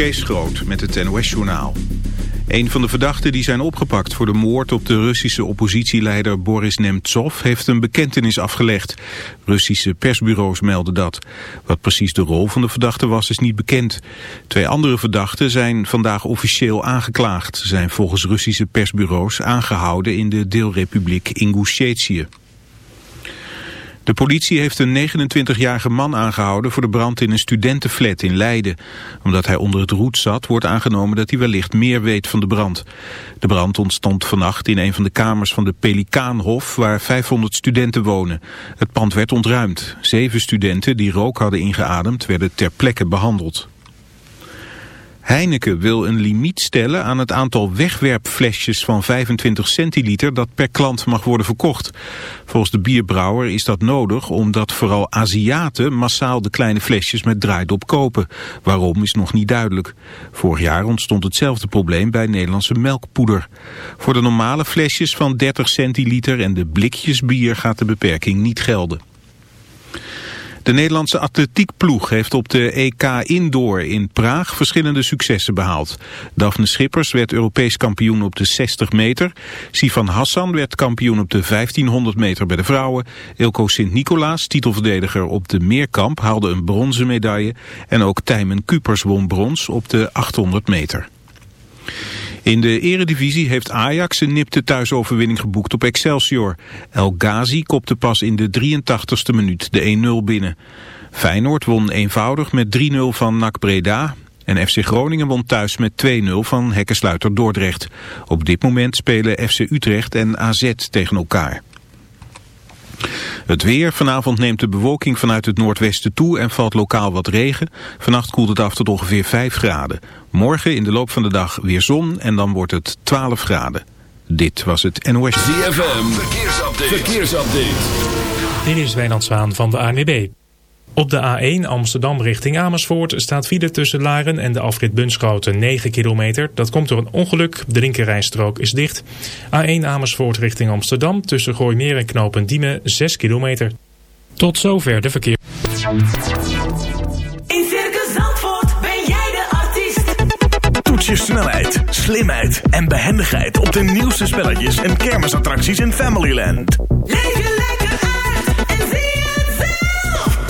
Kees Groot met het NOS-journaal. Een van de verdachten die zijn opgepakt voor de moord op de Russische oppositieleider Boris Nemtsov heeft een bekentenis afgelegd. Russische persbureaus melden dat. Wat precies de rol van de verdachte was is niet bekend. Twee andere verdachten zijn vandaag officieel aangeklaagd. Ze zijn volgens Russische persbureaus aangehouden in de deelrepubliek Ingushetie. De politie heeft een 29-jarige man aangehouden voor de brand in een studentenflat in Leiden. Omdat hij onder het roet zat, wordt aangenomen dat hij wellicht meer weet van de brand. De brand ontstond vannacht in een van de kamers van de Pelikaanhof, waar 500 studenten wonen. Het pand werd ontruimd. Zeven studenten die rook hadden ingeademd werden ter plekke behandeld. Heineken wil een limiet stellen aan het aantal wegwerpflesjes van 25 centiliter dat per klant mag worden verkocht. Volgens de bierbrouwer is dat nodig omdat vooral Aziaten massaal de kleine flesjes met draaidop kopen. Waarom is nog niet duidelijk. Vorig jaar ontstond hetzelfde probleem bij Nederlandse melkpoeder. Voor de normale flesjes van 30 centiliter en de blikjes bier gaat de beperking niet gelden. De Nederlandse atletiekploeg heeft op de EK Indoor in Praag verschillende successen behaald. Daphne Schippers werd Europees kampioen op de 60 meter. Sivan Hassan werd kampioen op de 1500 meter bij de vrouwen. Ilko Sint-Nicolaas, titelverdediger op de meerkamp, haalde een bronzen medaille. En ook Tijmen Kupers won brons op de 800 meter. In de eredivisie heeft Ajax een nipte thuisoverwinning geboekt op Excelsior. El Ghazi kopte pas in de 83ste minuut de 1-0 binnen. Feyenoord won eenvoudig met 3-0 van NAC Breda. En FC Groningen won thuis met 2-0 van Hekkensluiter Dordrecht. Op dit moment spelen FC Utrecht en AZ tegen elkaar. Het weer. Vanavond neemt de bewolking vanuit het noordwesten toe en valt lokaal wat regen. Vannacht koelt het af tot ongeveer 5 graden. Morgen in de loop van de dag weer zon en dan wordt het 12 graden. Dit was het NOS. ZFM. Verkeersupdate. Verkeersupdate. Dit is Wijnand Zwaan van de ANWB. Op de A1 Amsterdam richting Amersfoort staat file tussen Laren en de afrit Bunschoten 9 kilometer. Dat komt door een ongeluk. De linkerrijstrook is dicht. A1 Amersfoort richting Amsterdam tussen Gooimeer en Knopen Diemen 6 kilometer. Tot zover de verkeer. In Circus Zandvoort ben jij de artiest. Toets je snelheid, slimheid en behendigheid op de nieuwste spelletjes en kermisattracties in Familyland. Leef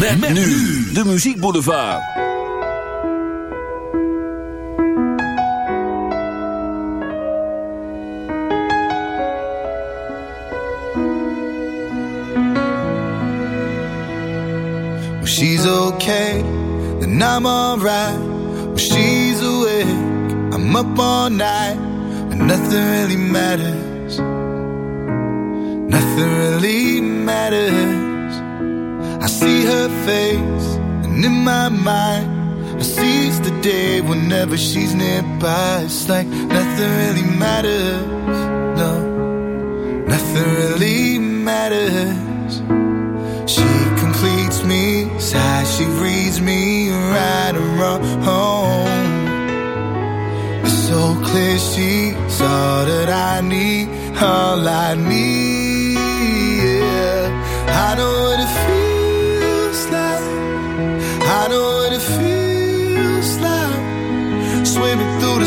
Met, met nu de Muziek Boulevard. When she's okay, then I'm alright. When she's awake, I'm up all night. but nothing really matters. Nothing really matters. See her face, and in my mind, I seize the day whenever she's nearby. It's like nothing really matters. No, nothing really matters. She completes me, sighs, she reads me right and wrong. It's so clear she's all that I need, all I need. I know what it feels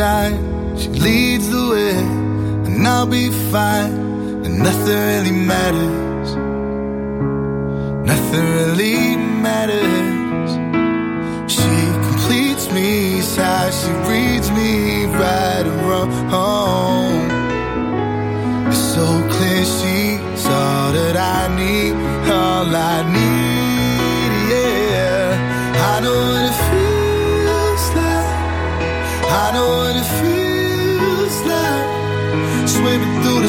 sign, she leads the way, and I'll be fine, and nothing really matters, nothing really matters. She completes me, sighs, she reads me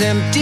Empty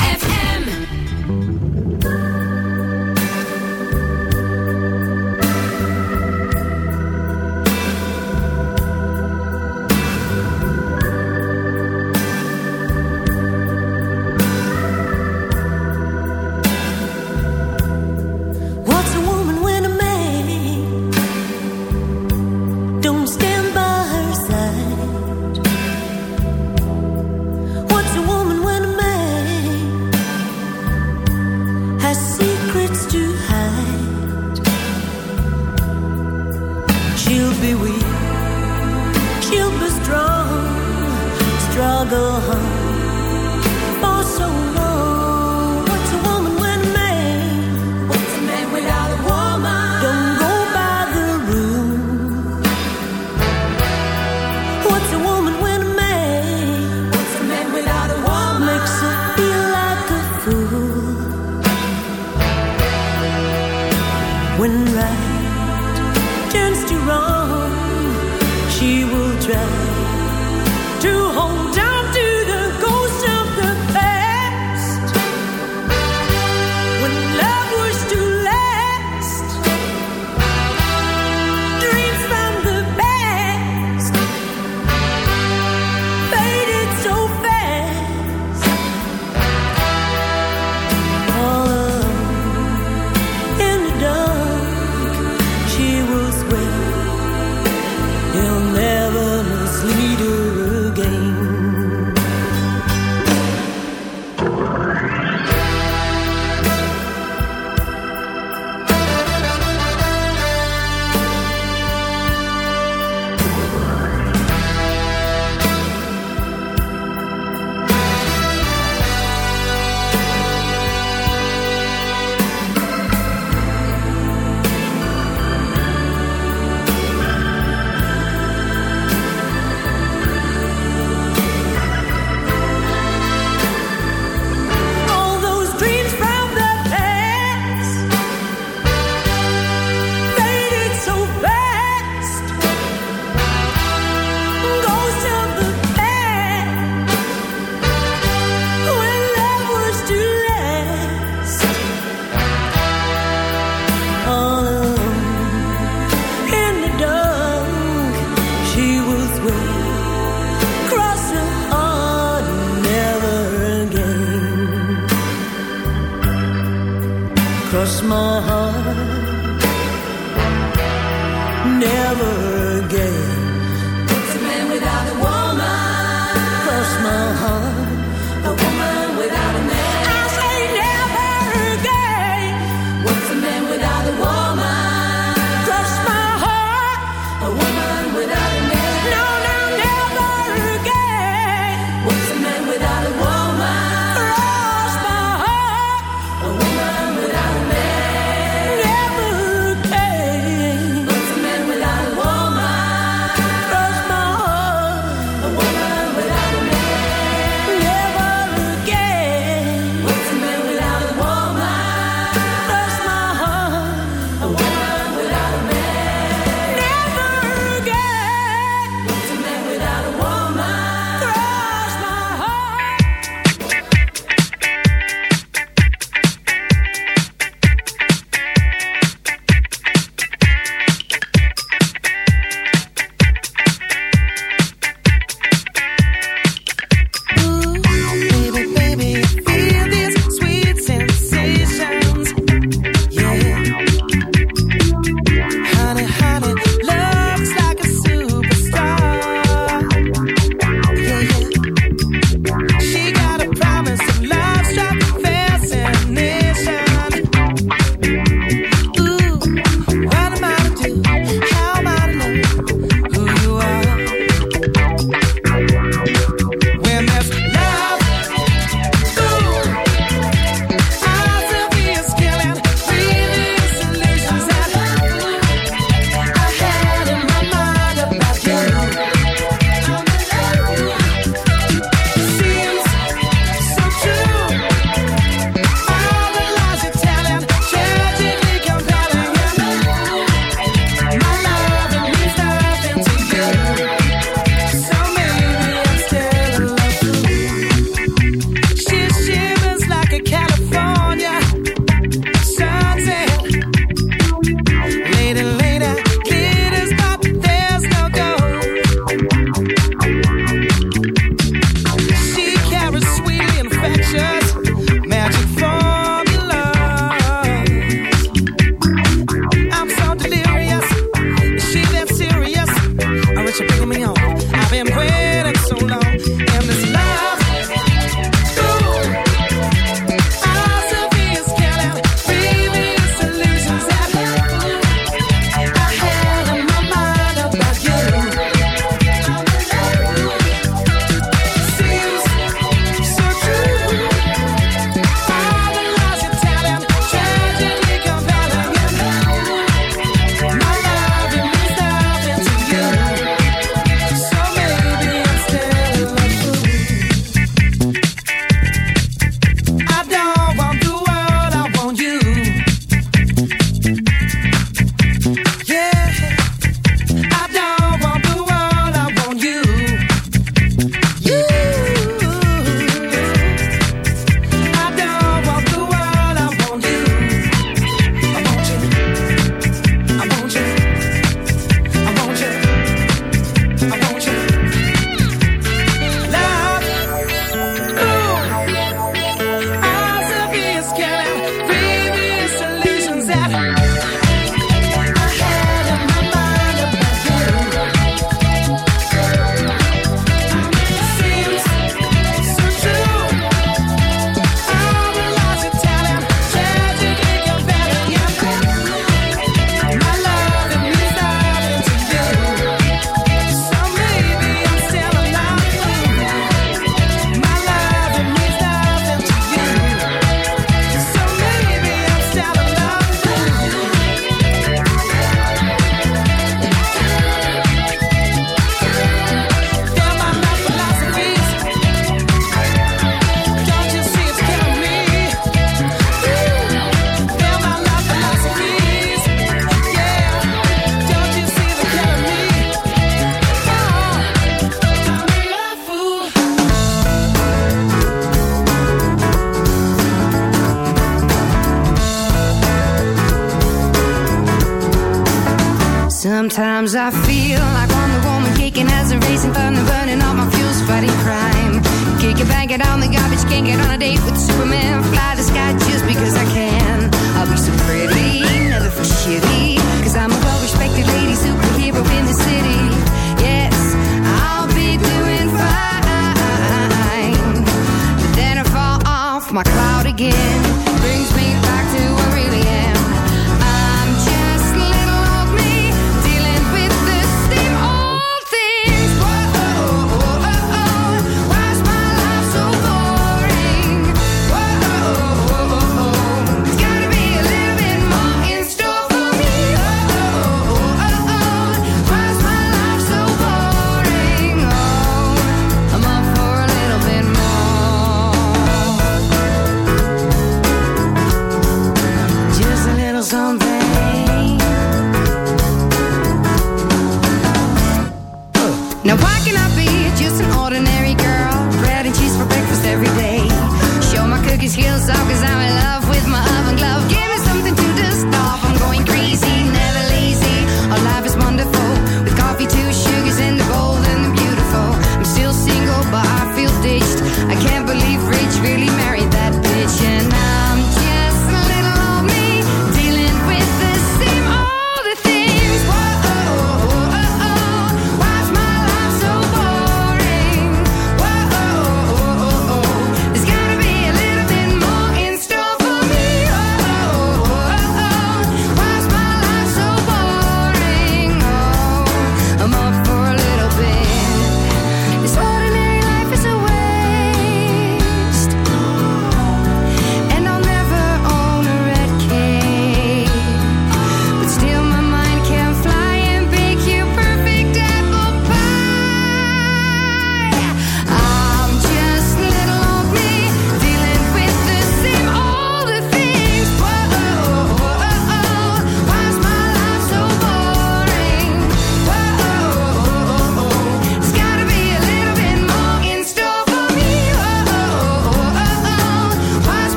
my heart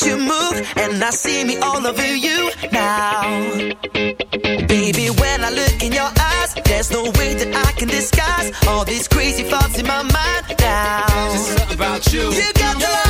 that you move, and I see me all over you now. Baby, when I look in your eyes, there's no way that I can disguise all these crazy thoughts in my mind now. Something about you. You got the